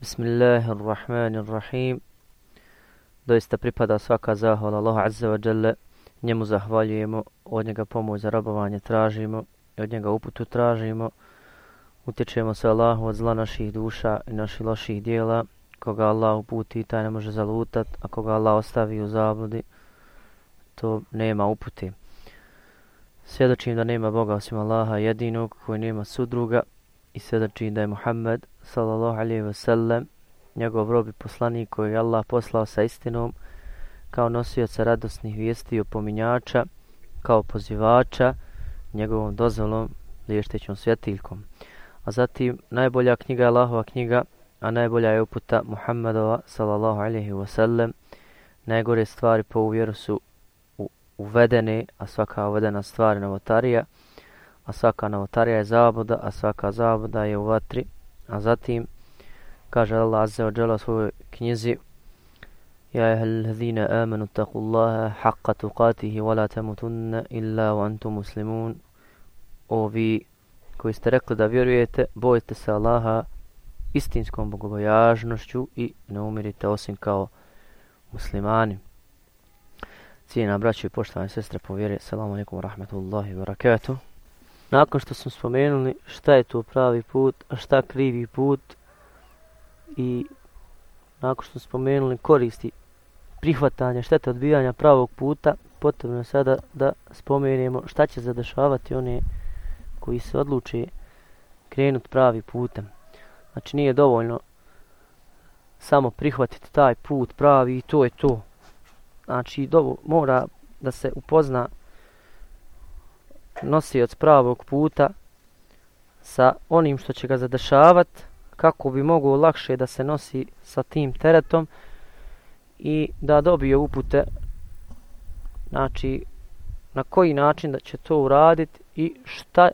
Bismillahirrahmanirrahim. Doista pripada svaka zahvala Allahu Azza wa Jalla. Njemu zahvaljujemo, od njega pomoć za robovanje tražimo, od njega uputu tražimo. Utječemo se Allahu od zla naših duša i naših loših dijela. Koga Allah uputi, taj ne može zalutat, a koga Allah ostavi u zabludi, to nema uputi. Svjedočim da nema Boga osim Allaha jedinog koji nema sudruga i svjedoči znači da je Muhammed sallallahu alaihi ve sellem njegov rob i poslanik koji je Allah poslao sa istinom kao nosioca radosnih vijesti i opominjača, kao pozivača njegovom dozvolom liještećom svjetiljkom. A zatim najbolja knjiga je Allahova knjiga, a najbolja je uputa Muhammedova sallallahu alaihi ve sellem. Najgore stvari po uvjeru su uvedene, a svaka uvedena stvar je novotarija, a svaka novotarija je zabuda, a svaka zabuda je u vatri. A zatim kaže Allah Azza wa Jalla svojoj knjizi Ja je ladhina amanu taku Allaha haqqa tuqatihi wa la tamutunna illa wa antum muslimun O vi koji ste rekli da vjerujete, bojite se Allaha istinskom bogobojažnošću i ne umirite osim kao muslimani. Cijena braće i poštovane sestre povjeri, salamu alaikum wa rahmatullahi wa barakatuh. Nakon što smo spomenuli šta je to pravi put, a šta krivi put i nakon što smo spomenuli koristi prihvatanja, štete odbijanja pravog puta, potrebno je sada da spomenemo šta će zadešavati one koji se odluče krenut pravi putem. Znači nije dovoljno samo prihvatiti taj put pravi i to je to. Znači dovo, mora da se upozna nosioc pravog puta sa onim što će ga zadešavati, kako bi mogao lakše da se nosi sa tim teretom i da dobije upute znači na koji način da će to uraditi i šta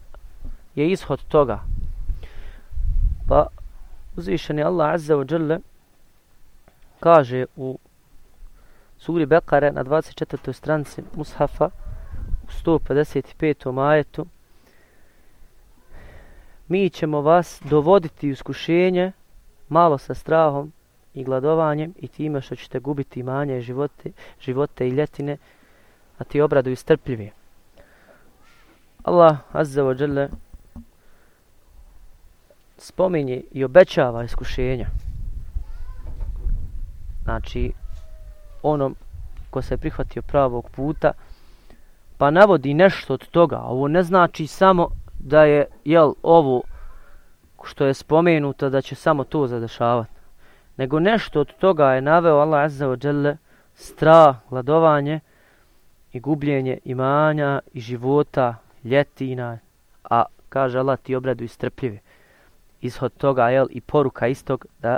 je ishod toga. Pa uzvišeni Allah Azza wa Jalla kaže u suri Bekare na 24. stranici Mushafa u 155. ajetu mi ćemo vas dovoditi u iskušenje malo sa strahom i gladovanjem i time što ćete gubiti imanje živote, živote i ljetine, a ti obradu istrpljivi. Allah Azza wa Jalla spominje i obećava iskušenja. Znači, onom ko se prihvatio pravog puta, pa navodi nešto od toga. Ovo ne znači samo da je jel, ovo što je spomenuto da će samo to zadešavati. Nego nešto od toga je naveo Allah Azza wa Jalla strah, gladovanje i gubljenje imanja i života, ljetina, a kaže Allah ti obradu i strpljivi. Ishod toga jel, i poruka istog da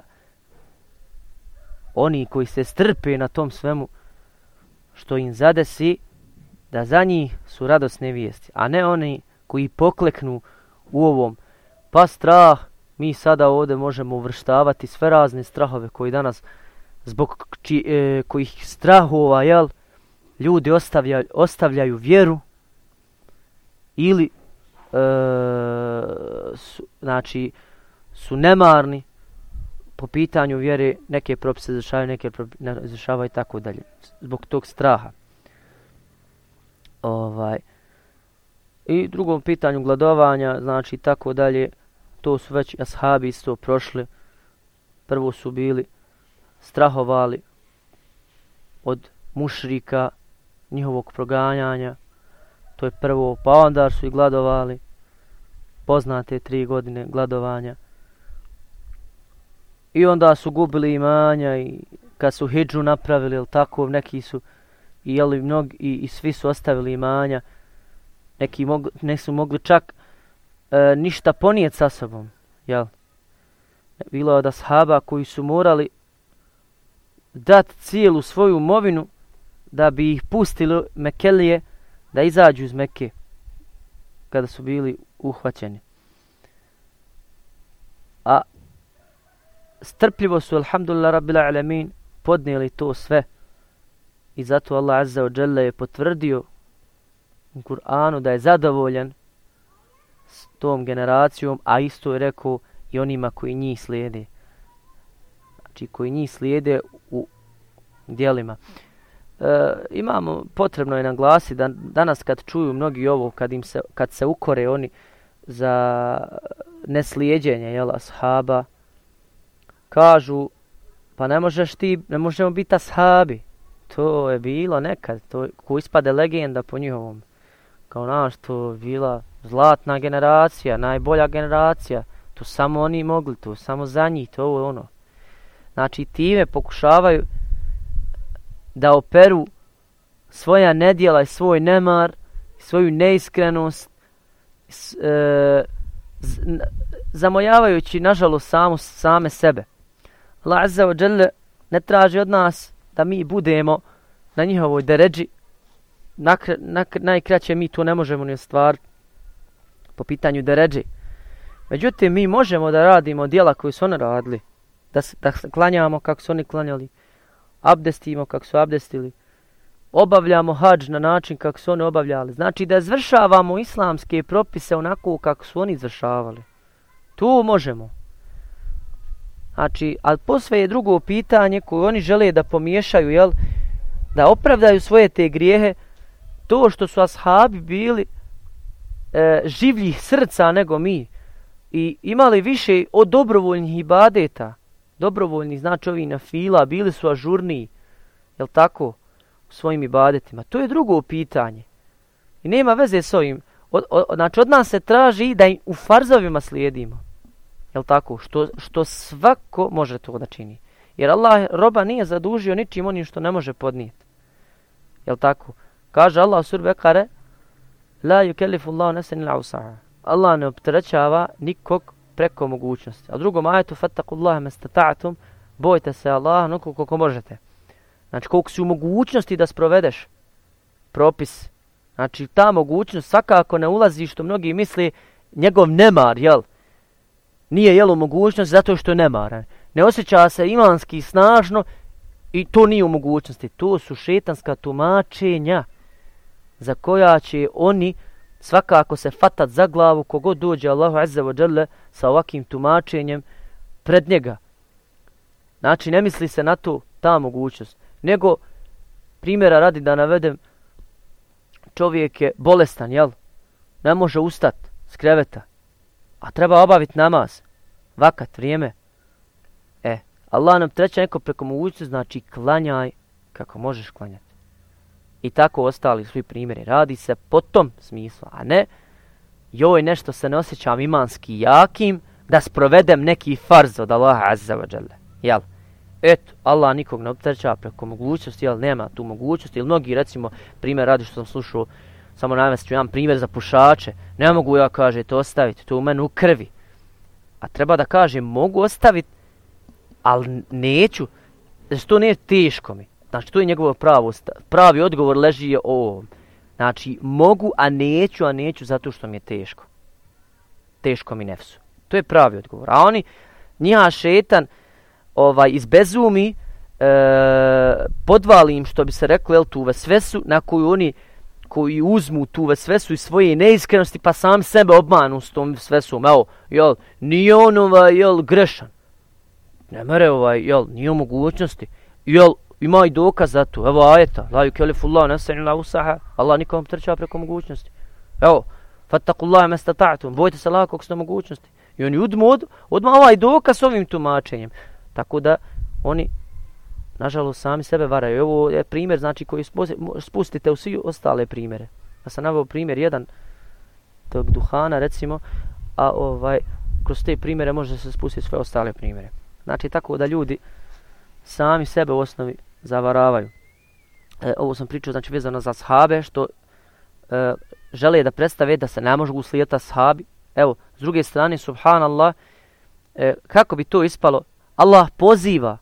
oni koji se strpe na tom svemu što im zadesi, da za njih su radosne vijesti, a ne oni koji pokleknu u ovom. Pa strah, mi sada ovdje možemo uvrštavati sve razne strahove koji danas, zbog či, e, kojih strahova, jel, ljudi ostavlja, ostavljaju vjeru ili e, su, znači, su nemarni po pitanju vjere, neke propise izvršavaju, neke propise izvršavaju i tako dalje. Zbog tog straha. Ovaj. I drugom pitanju gladovanja, znači tako dalje, to su već ashabi isto prošli. Prvo su bili strahovali od mušrika, njihovog proganjanja. To je prvo, pa onda su i gladovali. Poznate tri godine gladovanja. I onda su gubili imanja i kad su hidžu napravili, ili tako, neki su i, jeli, mnogi, i, i svi su ostavili imanja. Neki mog, ne su mogli čak e, ništa ponijeti sa sobom. Jel? Bilo je da sahaba koji su morali dati cijelu svoju movinu da bi ih pustili Mekelije da izađu iz Mekke kada su bili uhvaćeni. A strpljivo su, alhamdulillah, rabbil alamin, podnijeli to sve. I zato Allah Azza wa Jalla je potvrdio u Kur'anu da je zadovoljan s tom generacijom, a isto je rekao i onima koji njih slijede. znači koji njih slijede u dijelima. E, imamo, potrebno je naglasiti da danas kad čuju mnogi ovo, kad, im se, kad se ukore oni za neslijedjenje jel, ashaba, kažu, pa ne možeš ti, ne možemo biti ashabi. To je bilo nekad, to ko ispade legenda po njihovom. Kao naš, to bila zlatna generacija, najbolja generacija. To samo oni mogli, to samo za njih, to je ono. Znači, time pokušavaju da operu svoja nedjela i svoj nemar, svoju neiskrenost, s, e, z, zamojavajući, nažalost, samo, same sebe. Allah Azza wa Jalla ne traži od nas da mi budemo na njihovoj deređi. Nakre, nak, najkraće mi to ne možemo ni stvar po pitanju deređi. Međutim, mi možemo da radimo dijela koje su oni radili. Da, da klanjamo kako su oni klanjali. Abdestimo kako su abdestili. Obavljamo hađ na način kako su oni obavljali. Znači da izvršavamo islamske propise onako kako su oni izvršavali. Tu možemo. Znači, ali posve je drugo pitanje koje oni žele da pomiješaju, jel? Da opravdaju svoje te grijehe, to što su ashabi bili e, življih srca nego mi i imali više od dobrovoljnih ibadeta, dobrovoljnih, znači ovi na fila, bili su ažurniji, jel tako, u svojim ibadetima. To je drugo pitanje. I nema veze s ovim. Od, od, znači, od nas se traži da im u farzovima slijedimo. Jel tako? Što, što svako može to da čini. Jer Allah roba nije zadužio ničim onim što ne može podnijeti. Jel tako? Kaže Allah sur Bekare, La yukellifu Allahu nafsan illa wus'aha. Allah ne opterećava nikog preko mogućnosti. A drugo ajetu fattakullaha mastata'tum, bojte se Allaha onoliko koliko možete. Znači koliko si u mogućnosti da sprovedeš propis. Znači ta mogućnost svakako ne ulazi što mnogi misli njegov nemar, jel? Nije jelo mogućnost zato što je nemaran. Ne osjeća se imanski snažno i to nije u mogućnosti. To su šetanska tumačenja za koja će oni svakako se fatat za glavu kogod dođe Allahu Azza wa Jalla sa ovakvim tumačenjem pred njega. Znači ne misli se na to ta mogućnost. Nego primjera radi da navedem čovjek je bolestan, jel? Ne može ustat s kreveta a treba obaviti namaz, vakat, vrijeme. E, Allah nam treća neko preko mogućnosti, znači klanjaj kako možeš klanjati. I tako ostali svi primjeri. Radi se po tom smislu, a ne joj nešto se ne osjećam imanski jakim da sprovedem neki farz od Allaha Azza wa Jalla. Jel? Eto, Allah nikog ne optereća preko mogućnosti, jel nema tu mogućnosti, ili mnogi recimo primjer radi što sam slušao samo navest ću jedan primjer za pušače, ne mogu ja, kaže, to ostaviti, to u meni u krvi. A treba da kažem, mogu ostaviti, ali neću, znači to nije teško mi. Znači, to je njegovo pravo, pravi odgovor leži je o ovom. Znači, mogu, a neću, a neću zato što mi je teško. Teško mi nefsu. To je pravi odgovor. A oni, njiha šetan, ovaj, izbezumi, e, podvali im, što bi se reklo, jel, tu sve su, na koju oni, koji uzmu tu sve su i svoje neiskrenosti pa sam sebe obmanu s tom svesom. Evo, jel, nije on ovaj, jel, grešan. Ne mere ovaj, jel, nije mogućnosti. Jel, ima i dokaz za to. Evo ajeta, la yukellifullahu nafsan illa usaha. Allah nikom trčava preko mogućnosti. Evo, fattakullaha mastata'tum. Bojte se lako kako ste mogućnosti. I oni udmu od, odmah ovaj dokaz ovim tumačenjem. Tako da oni nažalost, sami sebe varaju. Ovo je primjer, znači, koji spustite u svi ostale primjere. Ja sam navio primjer jedan tog duhana, recimo, a ovaj, kroz te primjere može se spustiti sve ostale primjere. Znači, tako da ljudi sami sebe u osnovi zavaravaju. E, ovo sam pričao, znači, vezano za sahabe, što e, žele da predstave da se ne može uslijeta sahabi. Evo, s druge strane, subhanallah, e, kako bi to ispalo? Allah poziva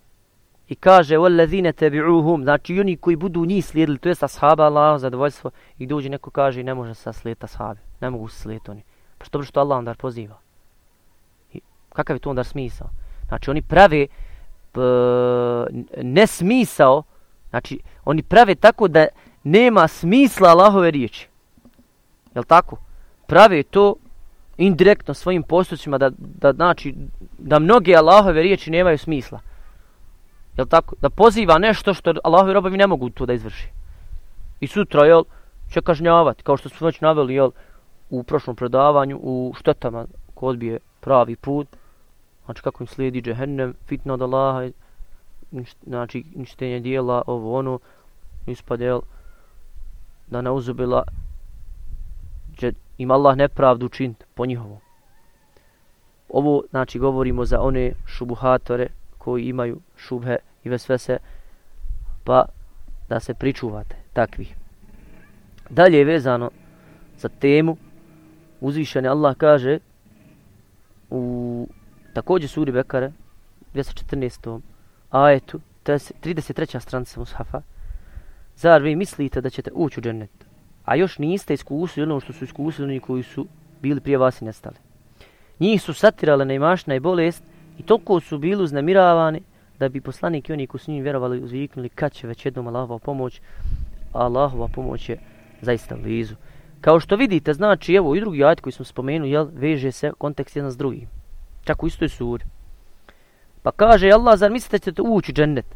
i kaže وَالَّذِينَ تَبِعُوهُمْ znači oni koji budu njih slijedili to jest ashaba Allah zadovoljstvo i dođe neko kaže ne može se slijediti ashabi ne mogu se slijediti oni pa što što Allah onda poziva I kakav je to onda smisao znači oni prave p, ne smisao znači oni prave tako da nema smisla Allahove riječi je tako prave to indirektno svojim postupcima da, da znači da mnoge Allahove riječi nemaju smisla Jel tako? Da poziva nešto što Allahovi robovi ne mogu to da izvrši. I sutra, jel, će kažnjavati, kao što smo već naveli, jel, u prošlom predavanju, u štetama ko odbije pravi put, znači kako im slijedi džehennem, fitna od Allaha, znači ništenje dijela, ovo ono, ispade, jel, da ne uzubila, će im Allah nepravdu činiti po njihovom. Ovo, znači, govorimo za one šubuhatore koji imaju šubhe i vesvese, pa da se pričuvate takvih. Dalje je vezano za temu, uzvišeni Allah kaže u također suri Bekare, 214. ajetu, 33. stranica Mushafa, zar vi mislite da ćete ući u džennet, a još niste iskusili ono što su iskusili oni koji su bili prije vas i nestali. Njih su satirale neimašna i bolest i toliko su bili uznemiravani da bi poslanik i oni koji su njim vjerovali uzviknuli kad će već jednom Allahova pomoć, Allahova pomoć je zaista blizu. Kao što vidite, znači, evo i drugi ajet koji smo spomenuli, jel, veže se kontekst jedan s drugim. Čak u istoj suri. Pa kaže Allah, zar mislite ćete ući u džennet?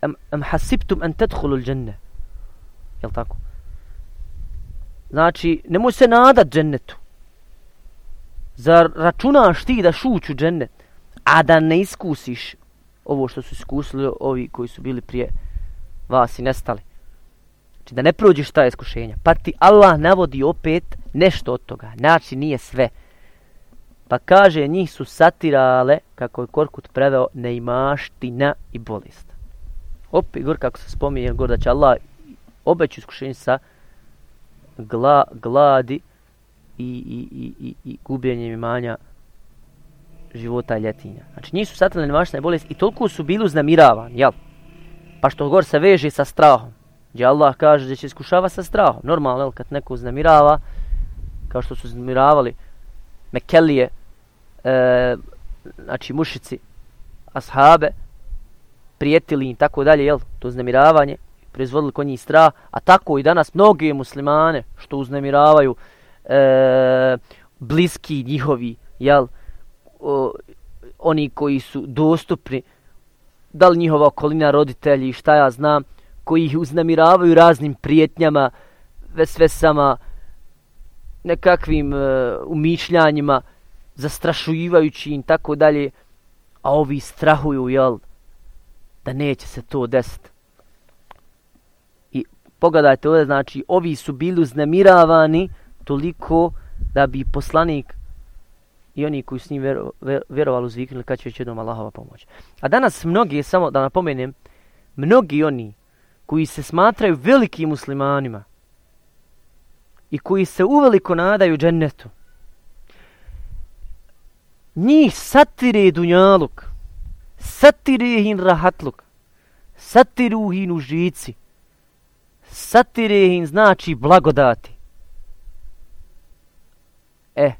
Am, am hasibtum an tadkhulu al dženne. Jel tako? Znači, nemoj se nadat džennetu. Zar računaš ti da šuću džennet, a da ne iskusiš ovo što su iskusili ovi koji su bili prije vas i nestali? Znači da ne prođeš ta iskušenja. Pa ti Allah navodi opet nešto od toga. Znači nije sve. Pa kaže njih su satirale, kako je Korkut preveo, neimaština i bolest. Opet, gor kako se spominje, gor da će Allah obeću iskušenje sa gla, gladi i, i, i, i, i gubljenjem imanja života ljetinja. Znači njih su satrali neimaština bolest i toliko su bili uznamiravani, jel? Pa što gor se veže sa strahom gdje Allah kaže da će iskušava sa strahom. Normalno, kad neko uznemirava, kao što su uznemiravali Mekelije, e, znači mušici, ashabe, prijetili i tako dalje, jel, to uznemiravanje, proizvodili kod njih strah, a tako i danas mnogi muslimane što uznemiravaju e, bliski njihovi, jel, o, oni koji su dostupni, da li njihova okolina, roditelji, šta ja znam, koji ih uznamiravaju raznim prijetnjama, sve sama nekakvim e, umišljanjima, zastrašujući im tako dalje, a ovi strahuju, jel, da neće se to desiti. I pogledajte ovdje, znači, ovi su bili uznemiravani, toliko da bi poslanik i oni koji s njim vjero, vjerovali uzviknuli kad će već jednom Allahova pomoć. A danas mnogi, samo da napomenem, mnogi oni koji se smatraju velikim muslimanima i koji se uveliko nadaju džennetu, njih satire dunjaluk, satire hin rahatluk, satire hin užici, satire hin znači blagodati. E,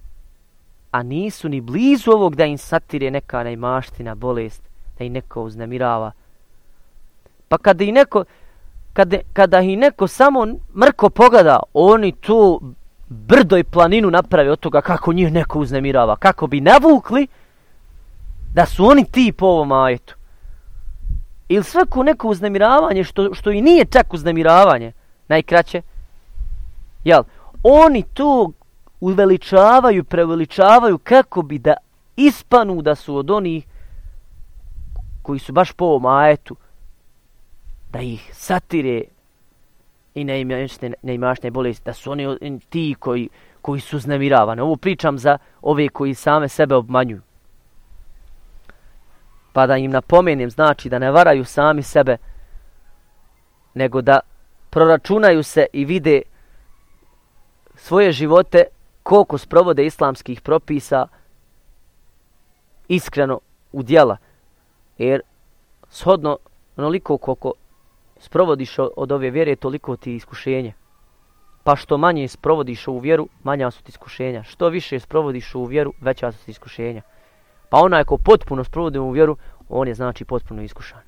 a nisu ni blizu ovog da im satire neka najmaština bolest, da im neko uznemirava. Pa kada i neko, kada, kada ih neko samo mrko pogleda, oni tu brdo i planinu naprave od toga kako njih neko uznemirava. Kako bi navukli da su oni ti po ovom ajetu. Ili svako neko uznemiravanje, što, što i nije čak uznemiravanje, najkraće, jel, oni to uveličavaju, preveličavaju kako bi da ispanu da su od onih koji su baš po ovom ajetu, da ih satire i neimašne, neimašne bolesti, da su oni ti koji, koji su znemiravani. Ovo pričam za ove koji same sebe obmanjuju. Pa da im napomenem, znači da ne varaju sami sebe, nego da proračunaju se i vide svoje živote koliko sprovode islamskih propisa iskreno u dijela. Jer shodno onoliko koliko sprovodiš od ove vjere, toliko ti iskušenje. Pa što manje sprovodiš u vjeru, manja su ti iskušenja. Što više sprovodiš u vjeru, veća su ti iskušenja. Pa onaj ko potpuno sprovodi u vjeru, on je znači potpuno iskušan.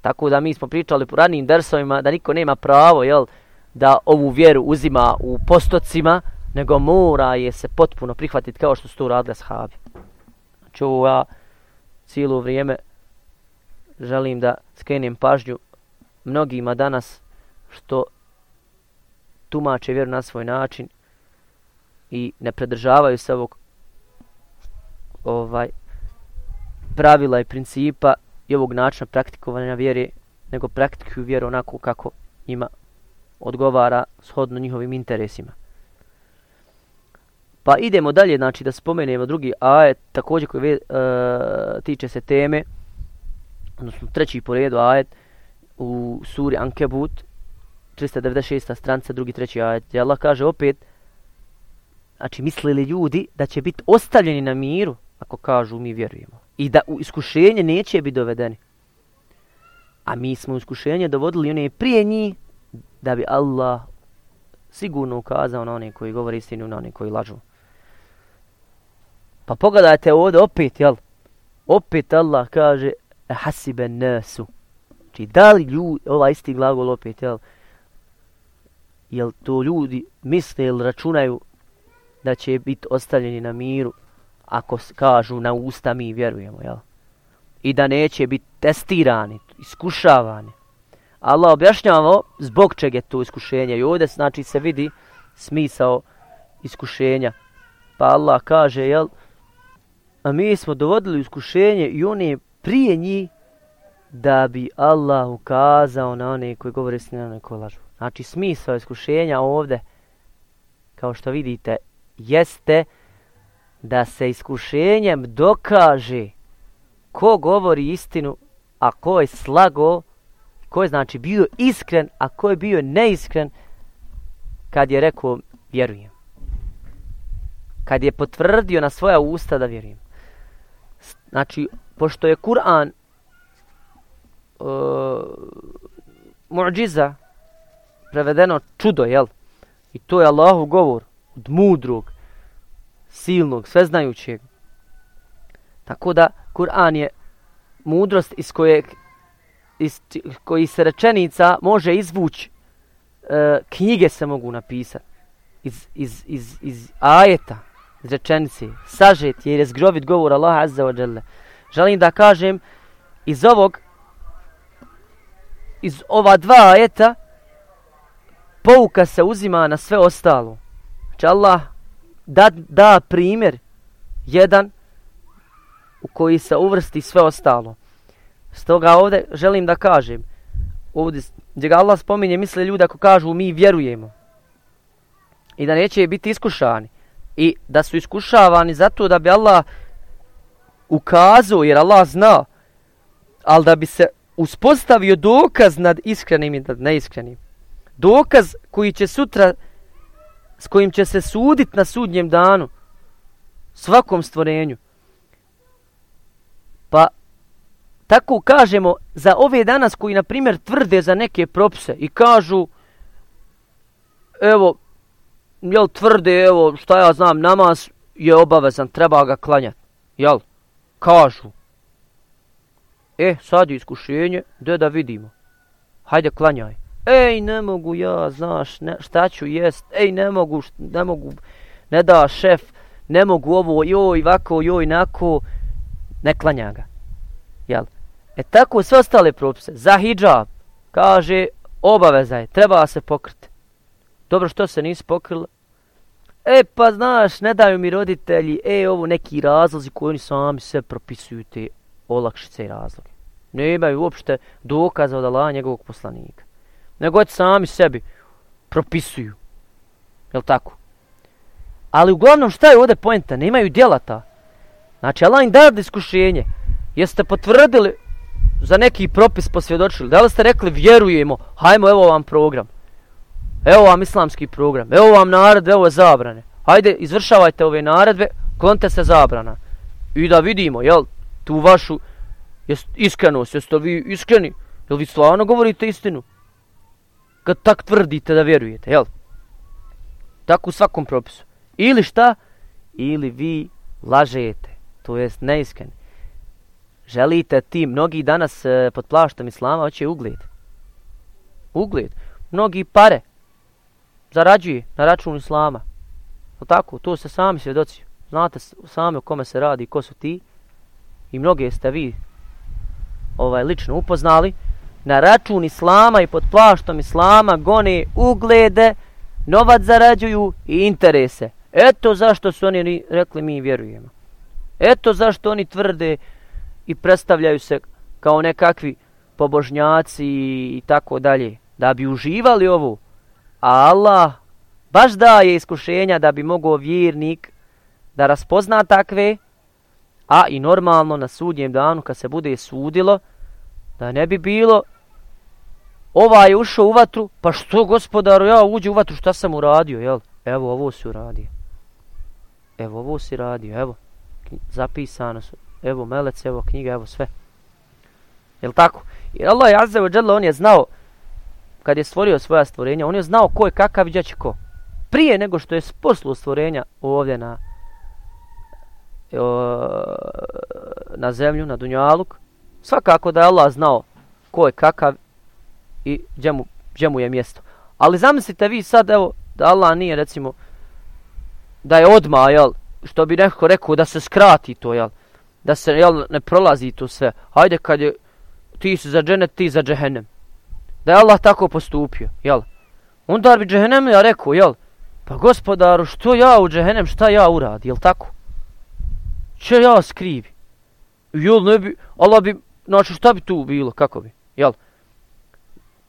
Tako da mi smo pričali po ranijim dersovima da niko nema pravo jel, da ovu vjeru uzima u postocima, nego mora je se potpuno prihvatiti kao što su to uradili ashabi. Znači ovo ja cijelo vrijeme želim da skrenem pažnju mnogima danas što tumače vjeru na svoj način i ne predržavaju se ovog ovaj pravila i principa i ovog načina praktikovanja vjere, nego praktikuju vjeru onako kako ima odgovara shodno njihovim interesima. Pa idemo dalje, znači da spomenemo drugi ajet, također koji uh, tiče se teme, odnosno treći po redu ajet u suri Ankebut, 396. stranca, drugi, treći ajet. gdje Allah kaže opet, znači mislili ljudi da će biti ostavljeni na miru, ako kažu mi vjerujemo. I da u iskušenje neće biti dovedeni. A mi smo u iskušenje dovodili one prije njih, da bi Allah sigurno ukazao na one koji govore istinu, na one koji lažu. Pa pogledajte ovdje opet, jel? Opet Allah kaže, e hasibe nesu. Znači, da li ljudi, ovaj isti glagol opet, jel? Jel to ljudi misle ili računaju da će biti ostavljeni na miru ako kažu na usta mi vjerujemo, jel? I da neće biti testirani, iskušavani. Allah objašnjava zbog čega je to iskušenje. I ovdje znači se vidi smisao iskušenja. Pa Allah kaže, jel, a mi smo dovodili iskušenje i one prije njih da bi Allah ukazao na one koji govore s njene koji lažu. Znači smisao iskušenja ovdje, kao što vidite, jeste da se iskušenjem dokaže ko govori istinu, a ko je slago, ko je znači bio iskren, a ko je bio neiskren kad je rekao vjerujem. Kad je potvrdio na svoja usta da vjerujem. Znači, pošto je Kur'an uh, muđiza, prevedeno čudo, jel? I to je Allahov govor od mudrog, silnog, sveznajućeg. Tako da Kur'an je mudrost iz kojeg iz koji se rečenica može izvući e, knjige se mogu napisati iz, iz, iz, iz ajeta iz sažet jer je zgrovit govor Allaha azza wa jalla. Želim da kažem iz ovog iz ova dva ajeta pouka se uzima na sve ostalo. Znači Allah da, da primjer jedan u koji se uvrsti sve ostalo. Stoga ovdje želim da kažem, ovdje gdje ga Allah spominje, misle ljudi ako kažu mi vjerujemo. I da neće biti iskušani i da su iskušavani zato da bi Allah ukazao, jer Allah zna, ali da bi se uspostavio dokaz nad iskrenim i nad neiskrenim. Dokaz koji će sutra, s kojim će se sudit na sudnjem danu, svakom stvorenju. Pa tako kažemo za ove danas koji na primjer tvrde za neke propse i kažu evo jel tvrde evo šta ja znam namaz je obavezan treba ga klanjati jel? Kažu. E sad je iskušenje da da vidimo. Hajde klanjaj. Ej ne mogu ja znaš ne, šta ću jest ej ne mogu ne mogu ne da šef ne mogu ovo joj vako joj nako ne klanja ga jel? E tako sve ostale propise. Za hijab, kaže, obaveza je, treba se pokriti. Dobro, što se nisi pokrila? E, pa znaš, ne daju mi roditelji, e, ovo neki razlozi koji oni sami se propisuju te olakšice i razloge. Ne imaju uopšte dokaza od Allah njegovog poslanika. Nego sami sebi propisuju. Jel tako? Ali uglavnom šta je ovdje pojenta? Ne imaju djela ta. Znači, Allah im da iskušenje. Jeste potvrdili za neki propis posvjedočili? Da li ste rekli vjerujemo, hajmo evo vam program. Evo vam islamski program. Evo vam naredbe, evo zabrane. Hajde, izvršavajte ove naredbe, klonte se zabrana. I da vidimo, jel, tu vašu jest, iskrenost, jeste vi iskreni? Jel vi stvarno govorite istinu? Kad tak tvrdite da vjerujete, jel? Tako u svakom propisu. Ili šta? Ili vi lažete, to jest neiskreni želite ti, mnogi danas e, pod plaštom islama hoće ugled. Ugled. Mnogi pare zarađuje na račun islama. O tako, to se sami svjedoci. Znate sami o kome se radi, ko su ti. I mnoge ste vi ovaj lično upoznali, na račun islama i pod plaštom islama gone uglede, novac zarađuju i interese. Eto zašto su oni rekli mi vjerujemo. Eto zašto oni tvrde i predstavljaju se kao nekakvi pobožnjaci i tako dalje. Da bi uživali ovo, A Allah baš daje iskušenja da bi mogao vjernik da raspozna takve, a i normalno na sudnjem danu kad se bude sudilo, da ne bi bilo ovaj je ušao u vatru, pa što gospodaru, ja uđe u vatru, šta sam uradio, jel? Evo, ovo si uradio. Evo, ovo si radio, evo, zapisano su, evo, melec, evo, knjiga, evo, sve. Jel tako? Jer Allah je azze ođele, on je znao, kad je stvorio svoja stvorenja, on je znao ko je kakav i će ko. Prije nego što je poslu stvorenja ovdje na, na zemlju, na Dunjaluk, svakako da je Allah znao ko je kakav i gdje mu, gdje mu je mjesto. Ali zamislite vi sad, evo, da Allah nije, recimo, da je odma, jel, što bi neko rekao, da se skrati to, jel, da se, jel, ne prolazi to sve. Hajde, kad je, ti si za dženet, ti za džehennem. Da je Allah tako postupio, jel. Onda bi džehennem ja rekao, jel, pa gospodaru, što ja u džehennem, šta ja uradi, jel tako? Če ja skrivi? Jel, ne bi, Allah bi, znači, šta bi tu bilo, kako bi, jel?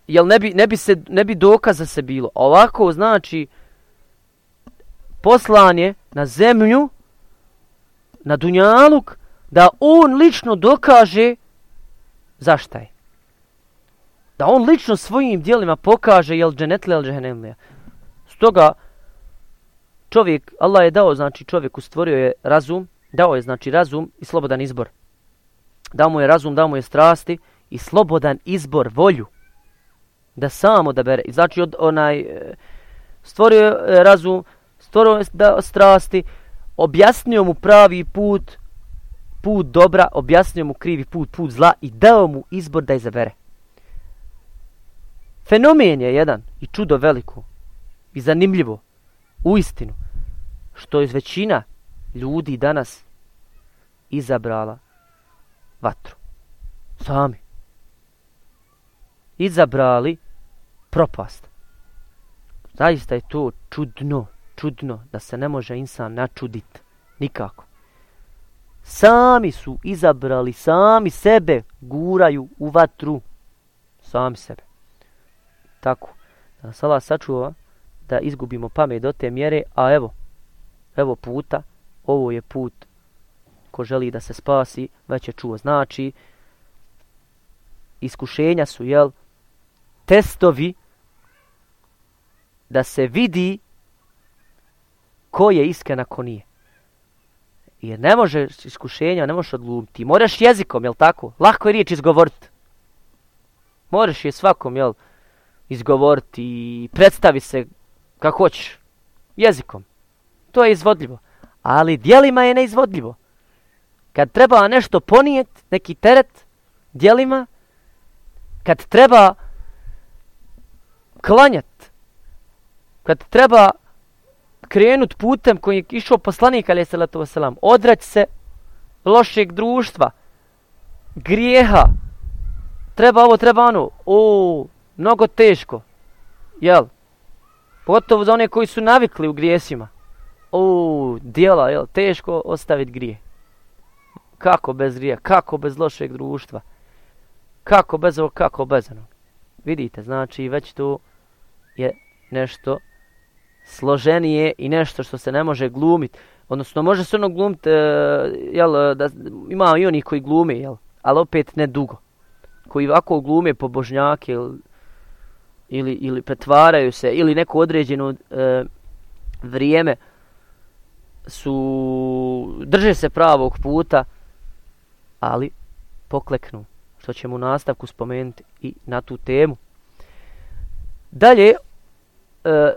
jel ne bi, ne bi, se, ne bi dokaza se bilo. Ovako znači poslanje na zemlju, na Dunjaluk, da on lično dokaže zašta je. Da on lično svojim dijelima pokaže jel dženetlija ili džehennemlija. Stoga čovjek, Allah je dao, znači čovjeku stvorio je razum, dao je znači razum i slobodan izbor. Dao mu je razum, dao mu je strasti i slobodan izbor, volju da samo da bere. Znači od onaj e, stvorio je e, razum, stvorio je da strasti, objasnio mu pravi put, put dobra, objasnio mu krivi put, put zla i dao mu izbor da izabere. Fenomen je jedan i čudo veliko i zanimljivo u istinu što je većina ljudi danas izabrala vatru. Sami. Izabrali propast. Zaista je to čudno, čudno da se ne može insan načudit. Nikako. Sami su izabrali, sami sebe guraju u vatru. Sami sebe. Tako. Da nas Allah sačuva da izgubimo pamet do te mjere, a evo, evo puta, ovo je put ko želi da se spasi, već je čuo. Znači, iskušenja su, jel, testovi da se vidi ko je iskren ako nije. Jer ne može iskušenja, ne možeš odlumiti. Moraš jezikom, jel tako? Lahko je riječ izgovoriti. Moraš je svakom, jel, izgovoriti i predstavi se kako hoćeš. Jezikom. To je izvodljivo. Ali dijelima je neizvodljivo. Kad treba nešto ponijet, neki teret, dijelima, kad treba klanjat, kad treba krenut putem koji je išao poslanik, ali je salatu wasalam, odrać se lošeg društva, grijeha, treba ovo, treba ono, o, mnogo teško, jel? Pogotovo za one koji su navikli u grijesima. O, dijela, jel, teško ostaviti grije. Kako bez grija, kako bez lošeg društva, kako bez ovog, kako bez onog. Vidite, znači već tu je nešto složenije i nešto što se ne može glumiti. Odnosno, može se ono glumiti, e, jel, da ima i oni koji glume, jel, ali opet ne dugo. Koji ovako glume pobožnjake ili, ili, ili pretvaraju se, ili neko određeno e, vrijeme su, drže se pravog puta, ali pokleknu, što ćemo u nastavku spomenuti i na tu temu. Dalje, e,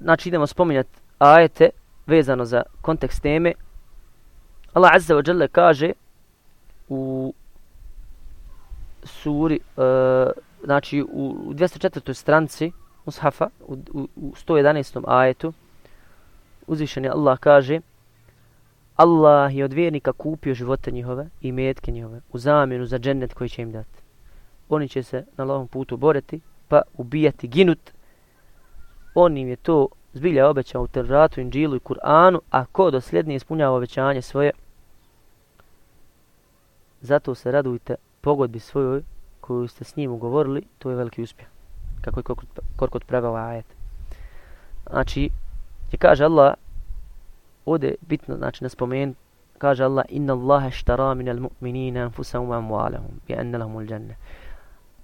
znači idemo spominjati ajete vezano za kontekst teme. Allah Azza wa Jalla kaže u suri, uh, znači u 204. stranci Mushafa, u, u, u 111. ajetu, uzvišen je Allah kaže Allah je od vjernika kupio živote njihove i metke njihove u zamjenu za džennet koji će im dati. Oni će se na Allahom putu boreti, pa ubijati, ginut. On im je to zbilja obećao u Terratu, Inđilu i Kur'anu, a ko dosljednije ispunjava obećanje svoje, zato se radujte pogodbi svojoj koju ste s njim ugovorili, to je veliki uspjeh. Kako je Korkut prevao ovaj ajet. Znači, je kaže Allah, ovdje bitno, znači na spomen, kaže Allah, inna Allahe štara min al mu'minina anfusahum amwalahum, bi anna lahumul al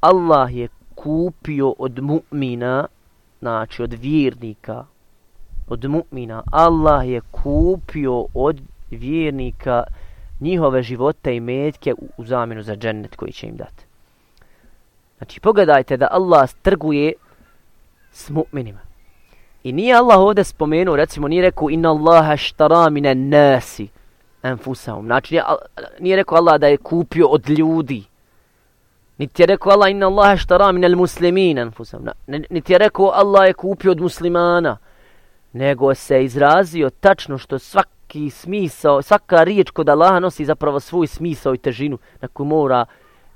Allah je kupio od mu'mina, znači od vjernika, od mu'mina, Allah je kupio od vjernika njihove živote i metke u zamjenu za džennet koji će im dati. Znači, pogledajte da Allah trguje s mu'minima. I nije Allah ovdje spomenuo, recimo, nije rekao inna Allaha štara mine nasi enfusahum. Znači, nije, nije rekao Allah da je kupio od ljudi. Niti je rekao Allah inna Allaha štara mine muslimin enfusahum. Niti je rekao Allah je kupio od muslimana. Nego se izrazio tačno što svaki smisao, svaka riječ kod Allaha nosi zapravo svoj smisao i težinu na koju mora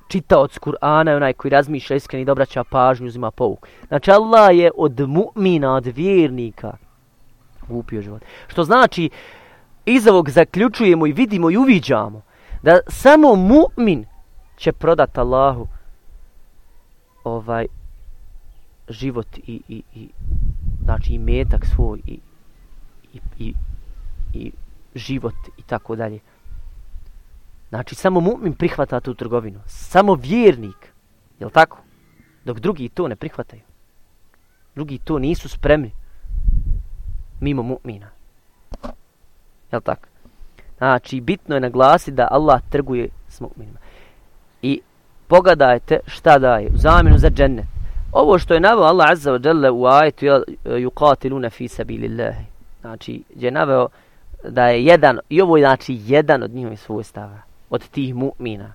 čitaoc Kur'ana onaj koji razmišlja iskreni da obraća pažnju, uzima pouk. Znači Allah je od mu'mina, od vjernika upio život. Što znači, iz ovog zaključujemo i vidimo i uviđamo da samo mu'min će prodat Allahu ovaj život i, i, i znači i metak svoj i, i, i, i život i tako dalje. Znači, samo mu'min prihvata tu trgovinu. Samo vjernik. Je li tako? Dok drugi to ne prihvataju. Drugi to nisu spremni. Mimo mu'mina. Je li tako? Znači, bitno je naglasiti da Allah trguje s mu'minima. I pogledajte šta daje u zamjenu za džennet. Ovo što je naveo Allah Azza wa Jalla u ajetu yuqatiluna fi sabilillahi. Znači, je naveo da je jedan, i ovo je znači jedan od njihovih svojstava od tih mu'mina.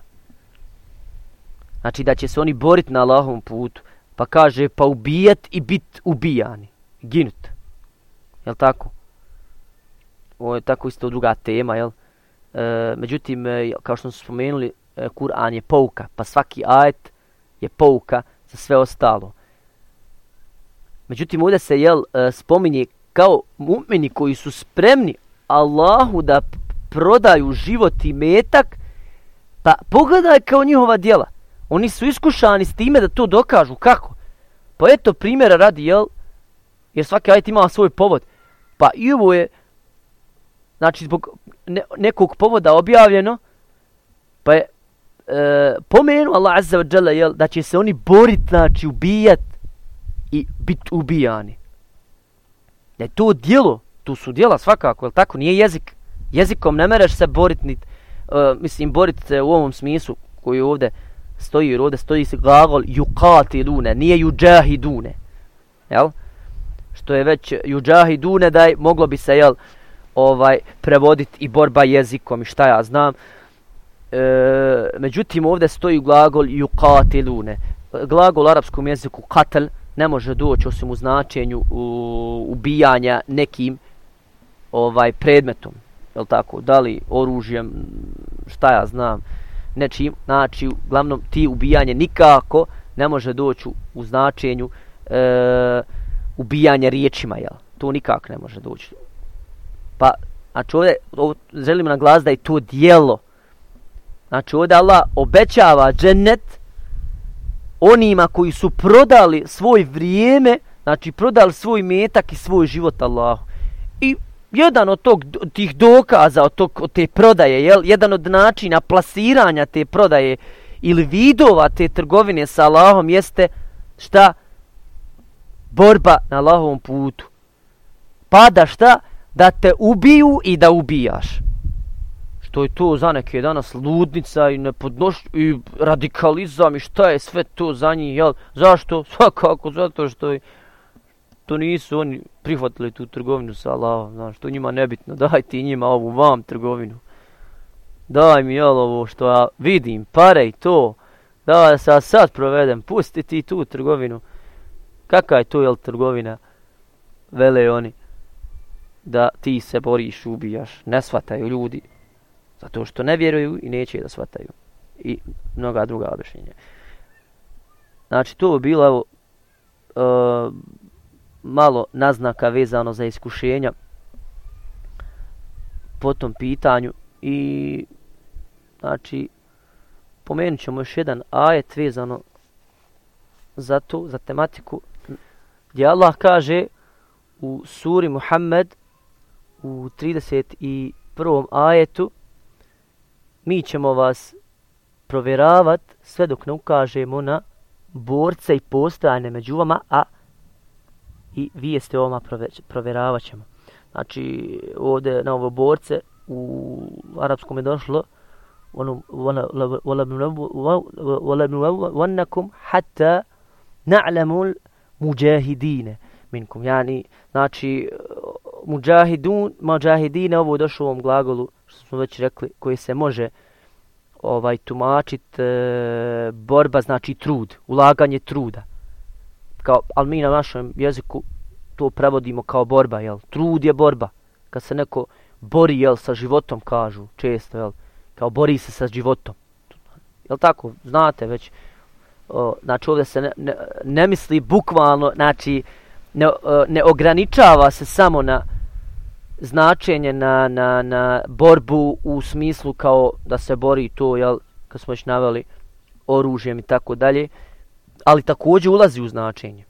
Znači da će se oni boriti na Allahovom putu. Pa kaže pa ubijat i bit ubijani. Ginut. Jel tako? Ovo je tako isto druga tema, jel? E, međutim, e, kao što smo spomenuli, e, Kur'an je pouka. Pa svaki ajet je pouka za sve ostalo. Međutim, ovdje se jel, e, spominje kao mu'mini koji su spremni Allahu da prodaju život i metak Pa pogledaj kao njihova djela. Oni su iskušani s time da to dokažu. Kako? Pa eto primjera radi, jel? Jer svaki ajet ima svoj povod. Pa i ovo je, znači zbog ne, nekog povoda objavljeno, pa je e, pomenu Allah Azza wa Jalla, jel, da će se oni borit, znači ubijat i bit ubijani. Da je to djelo, tu su djela svakako, jel tako? Nije jezik. Jezikom ne mereš se borit niti uh, mislim, boriti se u ovom smislu koji ovdje stoji, jer ovdje stoji se glagol yuqatilune, nije yujahidune. Jel? Što je već yujahidune da je, moglo bi se, jel, ovaj, prevoditi i borba jezikom i šta ja znam. E, međutim, ovdje stoji glagol yuqatilune. Glagol u arapskom jeziku katel ne može doći osim u značenju u, ubijanja nekim ovaj predmetom jel tako, da li oružjem, šta ja znam, nečim, znači, uglavnom, ti ubijanje nikako ne može doći u značenju e, ubijanja riječima, jel? To nikako ne može doći. Pa, znači, ovdje, ovdje želim na glas da je to dijelo. Znači, ovdje Allah obećava džennet onima koji su prodali svoj vrijeme, znači, prodali svoj metak i svoj život Allahu. Jedan od tog tih dokaza od tog od te prodaje jel? Jedan od načina plasiranja te prodaje ili vidova te trgovine sa Allahom jeste šta? Borba na Allahovom putu. Pa da šta? Da te ubiju i da ubijaš. Što je to za neke danas ludnica i nepodnoš i radikalizam i šta je sve to za njih jel? Zašto? Svakako zato što je to nisu oni prihvatili tu trgovinu sa Allahom, znaš, to njima nebitno, daj ti njima ovu vam trgovinu. Daj mi jel ovo što ja vidim, pare i to, da se ja sad provedem, pusti ti tu trgovinu. Kaka je to jel trgovina? Vele oni. da ti se boriš, ubijaš. Ne shvataju ljudi. Zato što ne vjeruju i neće da shvataju. I mnoga druga objašnjenja. Znači, to je bilo evo, uh, malo naznaka vezano za iskušenja po tom pitanju i znači pomenut ćemo još jedan ajet vezano za to, za tematiku gdje Allah kaže u suri Muhammed u 31. ajetu mi ćemo vas provjeravat sve dok ne ukažemo na borce i postojane među vama, a i vijeste ovoma provjeravat ćemo. Znači, ovdje na ovo borce u arapskom je došlo وَلَبْنُوَنَّكُمْ حَتَّى نَعْلَمُ الْمُجَاهِدِينَ minkum. Yani, znači, muđahidun, muđahidine, ovo je došlo u ovom glagolu, što smo već rekli, koji se može ovaj tumačit e, borba, znači trud, ulaganje truda. Kao, ali mi na našem jeziku to prevodimo kao borba, jel? Trud je borba. Kad se neko bori, jel, sa životom, kažu često, jel? Kao bori se sa životom. Jel tako? Znate već. O, znači ovdje se ne, ne, ne misli bukvalno, znači ne, ne ograničava se samo na značenje na, na, na borbu u smislu kao da se bori to, jel, kad smo već naveli oružjem i tako dalje, ali također ulazi u značenje.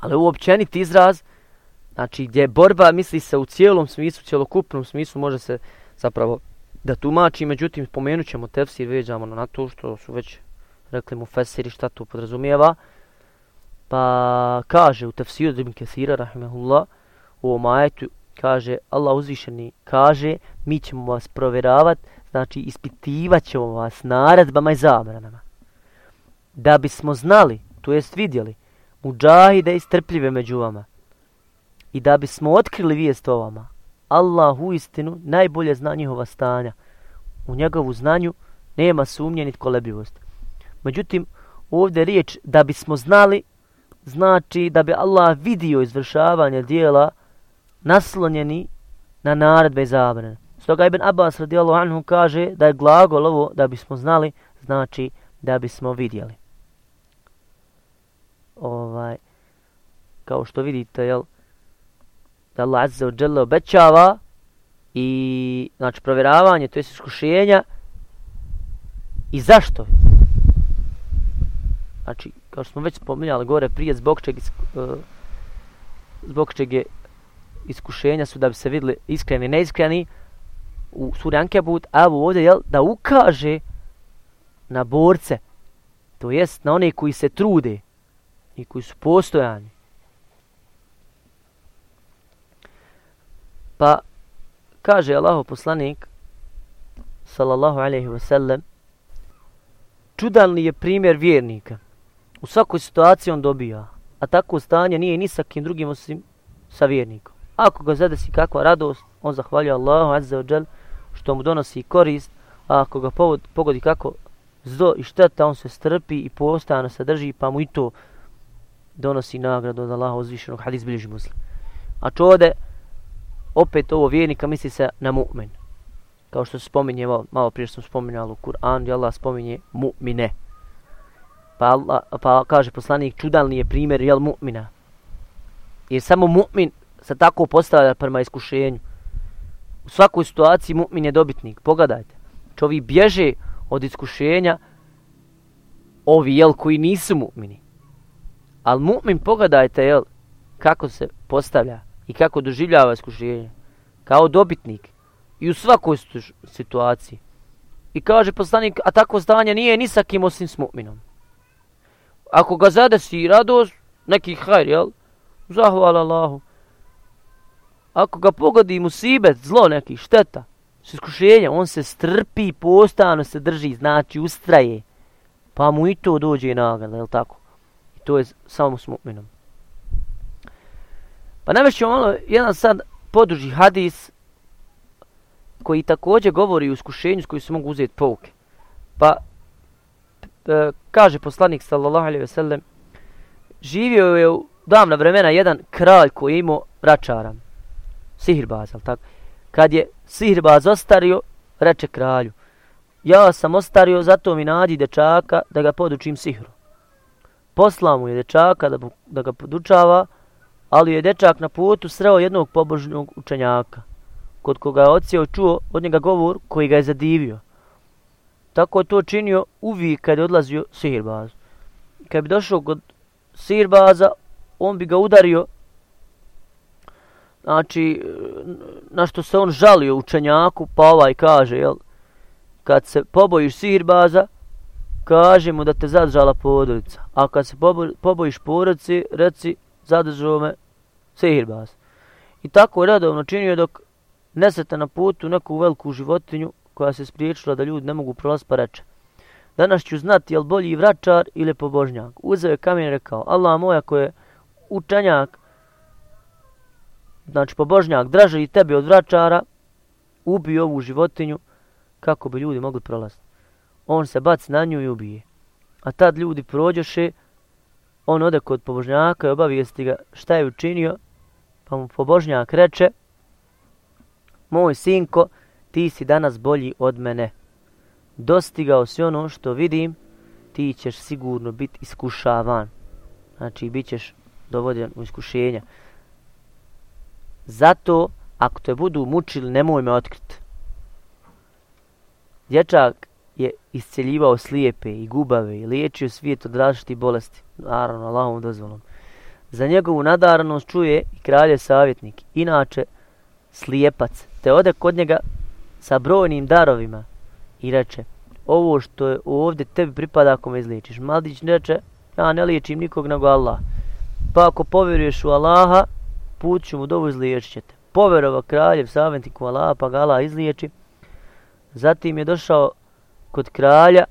Ali u općenit izraz, znači gdje borba misli se u cijelom smislu, cjelokupnom smislu, može se zapravo da tumači, međutim spomenut ćemo tefsir, veđamo na to što su već rekli mu fesiri šta to podrazumijeva. Pa kaže u tefsiru Ibn Kathira, rahimahullah, u ovom ajetu, kaže, Allah uzvišeni kaže, mi ćemo vas provjeravati, znači ispitivat ćemo vas naredbama i zabranama. Da bismo znali, to jest vidjeli, muđahide i strpljive među vama. I da bismo otkrili vijest o vama, Allah u istinu najbolje zna njihova stanja. U njegovu znanju nema sumnje ni kolebivost. Međutim, ovdje riječ da bismo znali, znači da bi Allah vidio izvršavanje dijela naslonjeni na naredbe i zabrane. Stoga Ibn Abbas radijallahu anhu kaže da je glagol ovo da bismo znali, znači da bismo vidjeli. Ovaj, kao što vidite, jel, da Allah Azza wa Jalla obećava i, znači, provjeravanje, to je iskušenja i zašto? Znači, kao što smo već spominjali gore prije, zbog čeg, uh, zbog čeg je iskušenja su da bi se vidjeli iskreni i neiskreni u suri Ankebut, a evo ovdje jel, da ukaže na borce, to jest na one koji se trude i koji su postojani. Pa kaže Allahu poslanik sallallahu alejhi ve sellem čudan li je primjer vjernika u svakoj situaciji on dobija a tako stanje nije ni sa kim drugim osim sa vjernikom Ako ga zadesi kakva radost, on zahvaljuje Allahu azza wa što mu donosi korist, a ako ga pogodi kako zlo i šteta, on se strpi i postano se drži, pa mu i to donosi nagradu od Allaha uzvišenog hadis bilježi muslim. A čode, opet ovo vjernika misli se na mu'min. Kao što se spominje, malo prije sam spominjali u Kur'an, gdje Allah spominje mu'mine. Pa, Allah, pa kaže poslanik, čudan li je primjer, jel mu'mina? Jer samo mu'min se tako postavlja prema iskušenju. U svakoj situaciji mu'min je dobitnik. Pogledajte. Čovi bježe od iskušenja ovi, jel, koji nisu mu'mini. Ali mu'min, pogledajte, jel, kako se postavlja i kako doživljava iskušenje. Kao dobitnik. I u svakoj situaciji. I kaže poslanik, a tako stanje nije ni sa kim osim s mu'minom. Ako ga zadesi radost, neki hajr, jel, zahvala Allahu ako ga pogodi musibet, zlo neki, šteta, s iskušenjem, on se strpi, postavno se drži, znači ustraje, pa mu i to dođe nagrada, jel tako? To je samo s mu'minom. Pa navešćemo ono, malo jedan sad poduži hadis koji također govori o iskušenju s koji se mogu uzeti pouke. Pa e, kaže poslanik sallallahu alaihi ve sellem živio je u davna vremena jedan kralj koji je imao račara. sihirbaz, ali tako? Kad je sihirbaz ostario, reče kralju, ja sam ostario, zato mi nadi dečaka da ga podučim sihru. Poslao mu je dečaka da, da ga podučava, ali je dečak na putu sreo jednog pobožnog učenjaka, kod koga je ocijel čuo od njega govor koji ga je zadivio. Tako je to činio uvijek kad je odlazio sihirbaz. Kad bi došao kod sihirbaza, on bi ga udario, znači, na što se on žalio učenjaku, pa ovaj kaže, jel, kad se pobojiš sihirbaza, kaži mu da te zadržala porodica. A kad se pobojiš porodici, reci, zadržao me sihirbaz. I tako je redovno činio dok nesete na putu neku veliku životinju koja se spriječila da ljudi ne mogu prolaziti pa reče. Danas ću znati je bolji vračar ili pobožnjak. Uzeo je kamen i rekao, Allah moja ko je učenjak, znači pobožnjak, draže i tebi od vračara, ubi ovu životinju kako bi ljudi mogli prolaziti. On se bac na nju i ubije. A tad ljudi prođoše, on ode kod pobožnjaka i obavijesti ga šta je učinio, pa mu pobožnjak reče, moj sinko, ti si danas bolji od mene. Dostigao si ono što vidim, ti ćeš sigurno biti iskušavan. Znači, bit ćeš dovoden u iskušenja. Zato, ako te budu mučili, nemoj me otkriti. Dječak je isceljivao slijepe i gubave i liječio svijet od različitih bolesti. Naravno, Allahom dozvolom. Za njegovu nadarnost čuje i kralje savjetnik. Inače, slijepac. Te ode kod njega sa brojnim darovima i reče, ovo što je ovdje tebi pripada ako me izliječiš. Mladić reče, ja ne liječim nikog nego Allah. Pa ako povjeruješ u Allaha, put ću mu dovu izliječit ćete. Poverova kraljev savjetnik u Allaha, pa ga Allah izliječi. Zatim je došao kod kralja,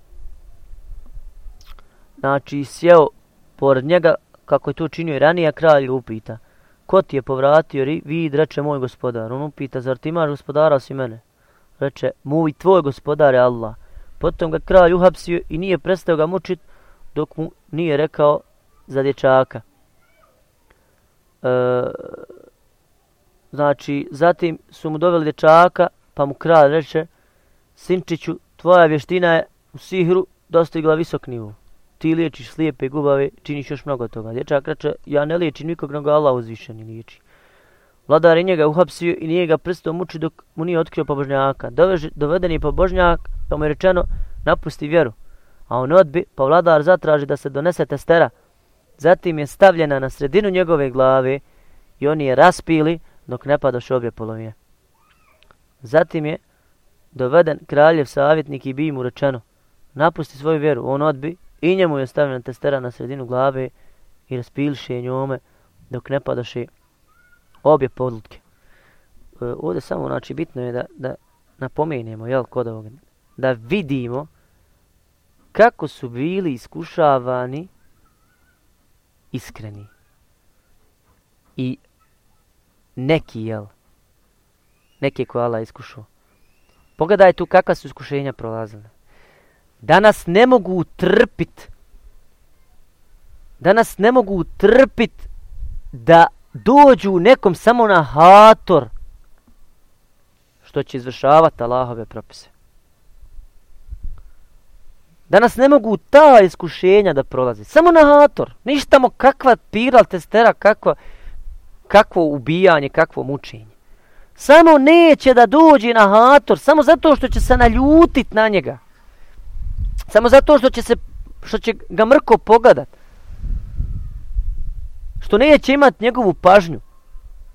znači sjeo pored njega, kako je to činio i ranije, kralj upita, ko ti je povratio vid, reče moj gospodar. On upita, zar ti imaš gospodara osim mene? Reče, moj tvoj gospodar je Allah. Potom ga kralj uhapsio i nije prestao ga mučit dok mu nije rekao za dječaka. E, znači, zatim su mu doveli dječaka, pa mu kralj reče, Sinčiću, tvoja vještina je u sihru dostigla visok nivo. Ti liječiš slijepe gubave, činiš još mnogo toga. Dječak reče, ja ne liječim nikog, nego Allah uzvišeni liječi. Vladar je njega uhapsio i nije ga prstom muči dok mu nije otkrio pobožnjaka. Dovež, doveden je pobožnjak, pa mu je rečeno, napusti vjeru. A on odbi, pa vladar zatraži da se donese testera. Zatim je stavljena na sredinu njegove glave i oni je raspili dok ne padoš obje polovije. Zatim je doveden kraljev savjetnik i bi mu rečeno, napusti svoju vjeru, on odbi i njemu je stavljena testera na sredinu glave i raspiliše njome dok ne padaše obje podlutke. E, ovdje samo, znači, bitno je da, da napomenemo, jel, kod ovoga, da vidimo kako su bili iskušavani iskreni. I neki, jel, neki koje Allah iskušao. Pogledaj tu kakva su iskušenja prolazila. Danas ne mogu trpit. Danas ne mogu trpit da dođu nekom samo na hator što će izvršavati Allahove propise. Danas ne mogu ta iskušenja da prolazi. Samo na hator. Ništa mo kakva piral testera, kakva, kakvo ubijanje, kakvo mučenje. Samo neće da dođe na hator, samo zato što će se naljutit na njega. Samo zato što će, se, što će ga mrko pogledat što neće imat njegovu pažnju,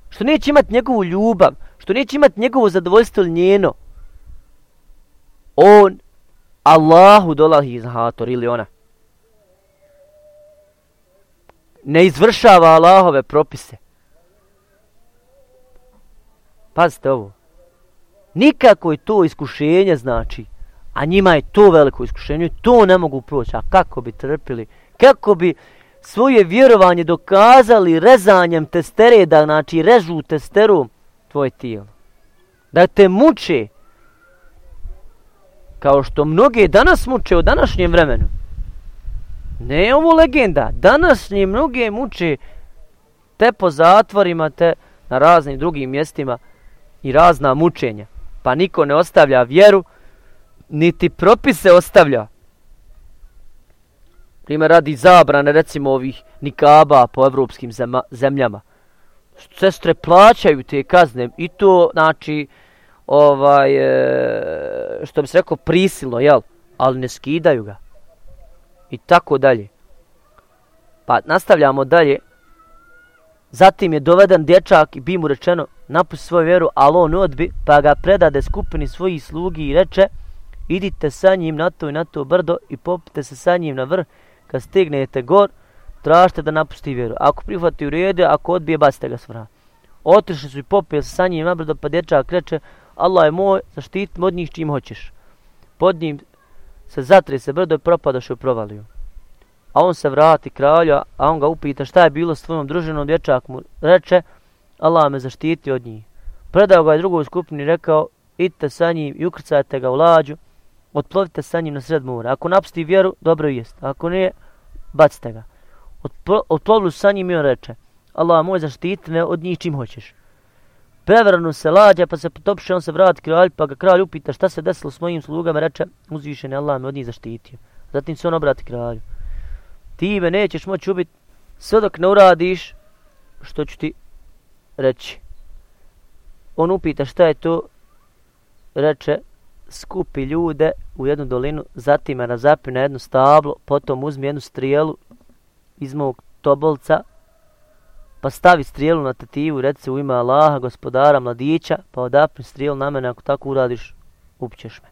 što neće imat njegovu ljubav, što neće imat njegovo zadovoljstvo njeno, on Allahu dolahi iz hator ili ona. Ne izvršava Allahove propise. Pazite ovo. Nikako je to iskušenje znači, a njima je to veliko iskušenje, to ne mogu proći. A kako bi trpili? Kako bi svoje vjerovanje dokazali rezanjem testere, da znači režu testeru tvoje tijelo. Da te muče, kao što mnoge danas muče u današnjem vremenu. Ne je ovo legenda. Današnje mnoge muče te po zatvorima, te na raznim drugim mjestima i razna mučenja. Pa niko ne ostavlja vjeru, niti propise ostavlja. Primjer radi zabrane recimo ovih nikaba po evropskim zemljama. Sestre plaćaju te kazne i to znači ovaj, e, što bi se rekao prisilno, jel? Ali ne skidaju ga. I tako dalje. Pa nastavljamo dalje. Zatim je doveden dječak i bi mu rečeno napusti svoju vjeru, ali on odbi, pa ga predade skupini svojih slugi i reče idite sa njim na to i na to brdo i popite se sa njim na vrh, kad stignete gor, tražite da napusti vjeru. Ako prihvati u redu, ako odbije, bacite ga svra. Otišli su i popio se sa njim na brdo, pa dječak reče, Allah je moj, zaštiti od njih čim hoćeš. Pod njim se zatri se brdo i propadoše u provaliju. A on se vrati kralju, a on ga upita šta je bilo s tvojom družinom, dječak mu reče, Allah me zaštiti od njih. Predao ga je drugoj skupini i idite sa njim i ukrcajte ga u lađu, otplovite sa njim na sred mora. Ako napusti vjeru, dobro jest. Ako ne, bacite ga. Otplovili sa njim i on reče, Allah moj zaštiti me od njih čim hoćeš. Prevrnu se lađa, pa se potopše, on se vrati kralj, pa ga kralj upita šta se desilo s mojim slugama, reče, uzvišen je Allah me od njih zaštitio. Zatim se on obrati kralju. Ti me nećeš moći ubiti sve dok ne uradiš što ću ti reći. On upita šta je to, reče, skupi ljude u jednu dolinu, zatim me razapi na jedno stablo, potom uzmi jednu strijelu iz mog tobolca, pa stavi strijelu na tativu, reci u ime Allaha, gospodara, mladića, pa odapni strijelu na mene, ako tako uradiš, upćeš me.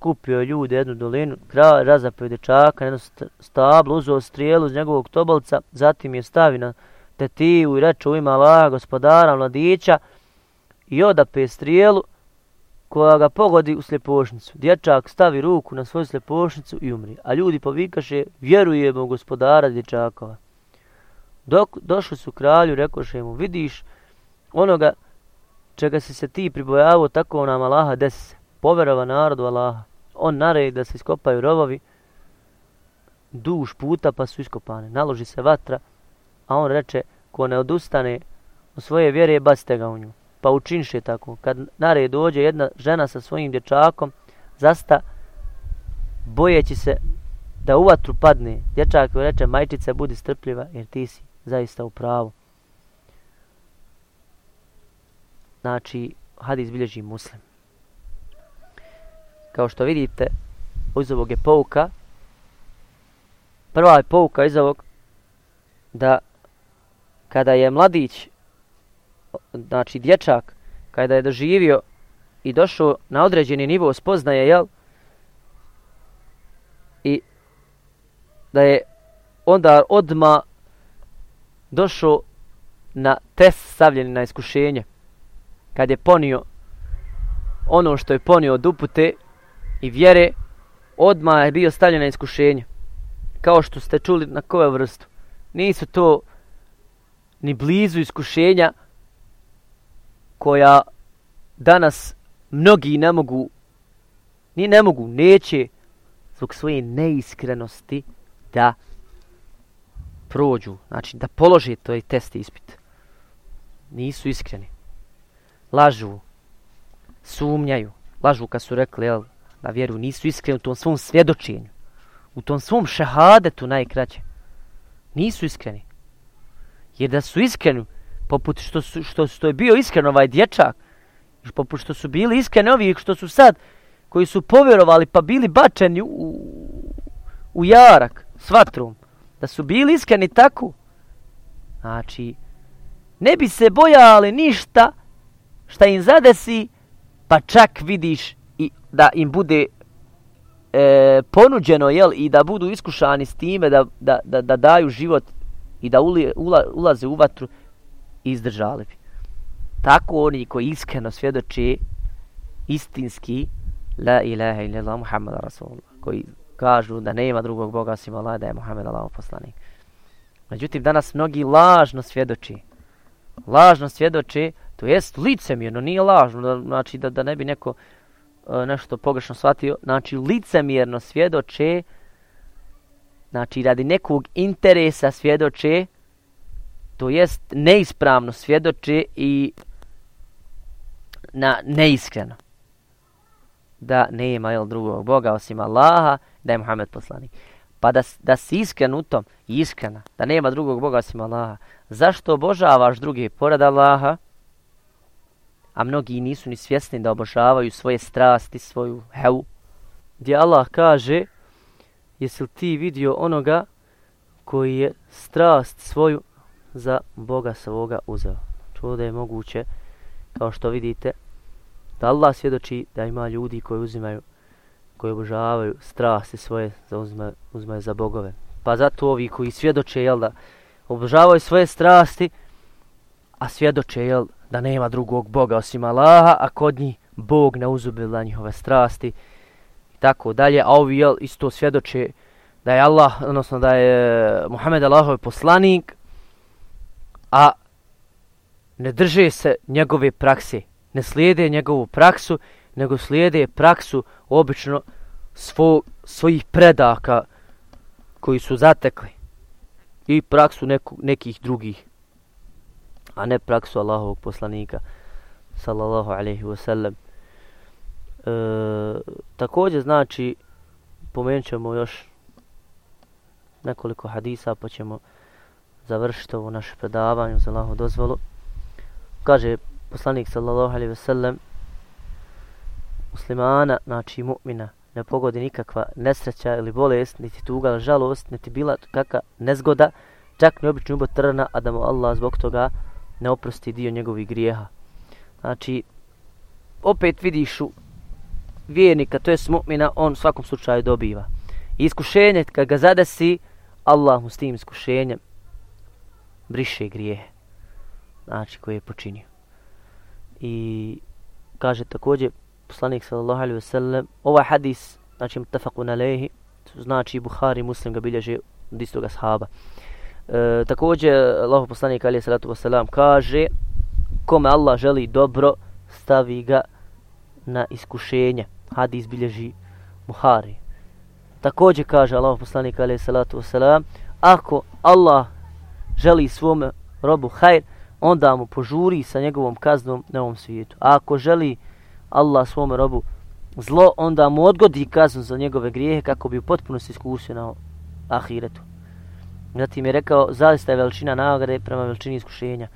Skupio ljude jednu dolinu, kraj razapio dečaka, jedno stablo, uzeo strijelu iz njegovog tobolca, zatim je stavi na tetivu i reče u ime Allaha, gospodara, mladića, i odape strijelu, koja ga pogodi u sljepošnicu. Dječak stavi ruku na svoju sljepošnicu i umri. A ljudi povikaše, vjerujemo gospodara dječakova. Dok došli su kralju, rekoše mu, vidiš onoga čega si se ti pribojavao, tako nam Allaha desi se. Poverova narodu Allaha. On naredi da se iskopaju rovovi, duž puta pa su iskopane. Naloži se vatra, a on reče, ko ne odustane u svoje vjere, bacite ga u nju pa učinše tako. Kad nared dođe jedna žena sa svojim dječakom, zasta bojeći se da u vatru padne, dječak joj reče, majčice, budi strpljiva jer ti si zaista u pravu. Znači, hadis bilježi muslim. Kao što vidite, iz ovog je pouka, prva je pouka iz ovog, da kada je mladić znači dječak, kada je doživio i došao na određeni nivo spoznaje, jel? I da je onda odma došao na test stavljeni na iskušenje. Kad je ponio ono što je ponio od upute i vjere, odma je bio stavljen na iskušenje. Kao što ste čuli na koju vrstu. Nisu to ni blizu iskušenja koja danas mnogi ne mogu, ni ne mogu, neće zbog svoje neiskrenosti da prođu, znači da polože to i test ispit. Nisu iskreni. Lažu, sumnjaju, lažu kad su rekli jel, na vjeru, nisu iskreni u tom svom svjedočenju, u tom svom šehadetu najkraće. Nisu iskreni. Jer da su iskreni, poput što, su, što, što je bio iskren ovaj dječak, poput što su bili iskreni ovi što su sad, koji su povjerovali pa bili bačeni u, u jarak s vatrom, da su bili iskreni tako, znači, ne bi se bojali ništa šta im zadesi, pa čak vidiš da im bude e, ponuđeno jel, i da budu iskušani s time da, da, da, da daju život i da uli, ula, ulaze u vatru, izdržali bi. Tako oni koji iskreno svjedoče istinski la ilaha illallah Muhammed Rasulullah koji kažu da nema drugog Boga osim Allah da je Muhammed Allah poslanik. Međutim, danas mnogi lažno svjedoči. Lažno svjedoči, to jest licemjerno, nije lažno, znači da, da ne bi neko uh, E, nešto pogrešno shvatio, znači licemjerno svjedoče, znači radi nekog interesa svjedoče, to jest neispravno svjedoče i na neiskreno. Da nema jel, drugog Boga osim Allaha, da je Muhammed poslanik. Pa da, da si iskren u tom, iskrena, da nema drugog Boga osim Allaha, zašto obožavaš druge pored Allaha, a mnogi nisu ni svjesni da obožavaju svoje strasti, svoju hevu, gdje Allah kaže, jesi li ti vidio onoga koji je strast svoju za Boga svoga uzeo. To da je moguće, kao što vidite, da Allah svjedoči da ima ljudi koji uzimaju, koji obožavaju strasti svoje, za uzimaju, uzimaju za bogove. Pa zato ovi koji svjedoče, jel da, obožavaju svoje strasti, a svjedoče, jel, da nema drugog Boga osim Allaha, a kod njih Bog ne uzubila njihove strasti i tako dalje, a ovi, jel, isto svjedoče da je Allah, odnosno da je Muhammed Allahov poslanik, a ne drže se njegove prakse, ne slijede njegovu praksu, nego slijede praksu obično svo, svojih predaka koji su zatekli i praksu neku, nekih drugih, a ne praksu Allahovog poslanika, sallallahu alaihi wasallam. E, također znači, pomenut ćemo još nekoliko hadisa pa ćemo završiti ovo naše predavanje za Allahovu dozvolu. Kaže poslanik sallallahu alaihi ve sellem muslimana, znači mu'mina, ne pogodi nikakva nesreća ili bolest, niti tuga ili žalost, niti bila kakva nezgoda, čak ni obični ubod trna, a da mu Allah zbog toga ne oprosti dio njegovih grijeha. Znači, opet vidiš u vjernika, to je mu'mina, on svakom slučaju dobiva. I iskušenje, kad ga zadesi, Allah mu s tim iskušenjem briše grijehe znači koje je počinio i kaže također poslanik sallallahu alejhi ve sellem ovaj hadis znači mutafakun alaihi, znači Buhari Muslim ga bilježe od istog ashaba e, također Allahu poslanik alejhi salatu vesselam kaže kome Allah želi dobro stavi ga na iskušenje hadis bilježi Buhari također kaže Allahu poslanik alejhi salatu vesselam ako Allah želi svom robu hajr, onda mu požuri sa njegovom kaznom na ovom svijetu. A ako želi Allah svom robu zlo, onda mu odgodi kaznu za njegove grijehe kako bi u potpunosti iskusio na ahiretu. Zatim je rekao, zaista je veličina nagrade prema veličini iskušenja.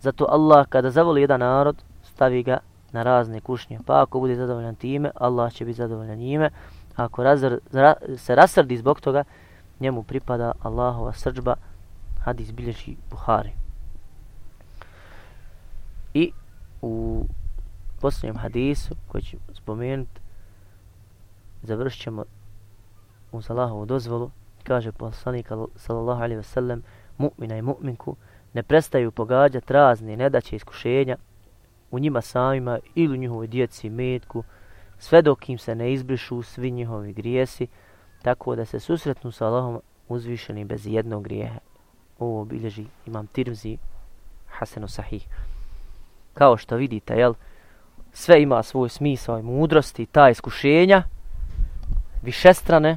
Zato Allah kada zavoli jedan narod, stavi ga na razne kušnje. Pa ako bude zadovoljan time, Allah će biti zadovoljan njime. A ako razr, ra, se rasrdi zbog toga, njemu pripada Allahova srđba, hadis bilježi Buhari. I u posljednjem hadisu koji ću spomenuti, završit ćemo uz Allahovu dozvolu, kaže poslanik sallallahu alaihi ve sellem, mu'mina i mu'minku ne prestaju pogađati razne nedaće iskušenja u njima samima ili u njihovoj djeci i metku, sve dok im se ne izbrišu svi njihovi grijesi, tako da se susretnu sa Allahom uzvišeni bez jednog grijeha ovo obilježi imam Tirmzi Hasanu Sahih. Kao što vidite, jel, sve ima svoj smisao i mudrosti, ta iskušenja, višestrane,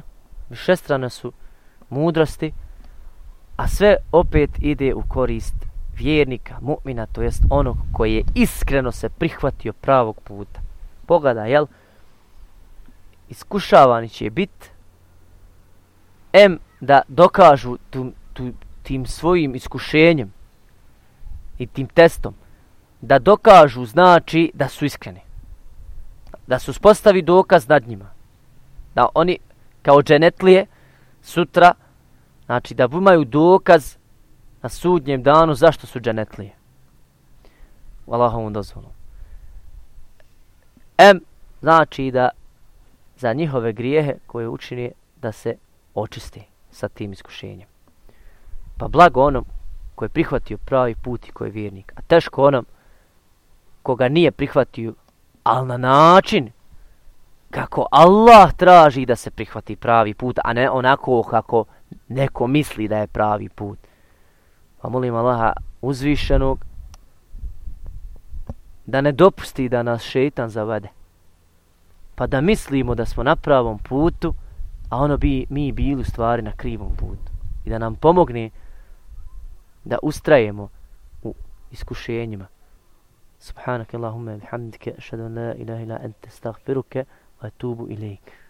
višestrane su mudrosti, a sve opet ide u korist vjernika, mu'mina, to jest onog koji je iskreno se prihvatio pravog puta. Pogada, jel, iskušavani će bit, em da dokažu tu, tu, tim svojim iskušenjem i tim testom da dokažu znači da su iskreni. Da su spostavi dokaz nad njima. Da oni kao dženetlije sutra znači da imaju dokaz na sudnjem danu zašto su dženetlije. U Allahovom dozvolu. M znači da za njihove grijehe koje učini da se očisti sa tim iskušenjem. Pa blago onom koji je prihvatio pravi put i koji je vjernik. A teško onom koga nije prihvatio, ali na način kako Allah traži da se prihvati pravi put, a ne onako kako neko misli da je pravi put. Pa molim Allaha uzvišenog da ne dopusti da nas šeitan zavede. Pa da mislimo da smo na pravom putu, a ono bi mi bili u stvari na krivom putu. I da nam pomogne da ustrajemo u iskušenjima. Subhanak Allahumma bihamdike, ašhadu an la ilaha illa anta, astaghfiruke, وأتوب إليك.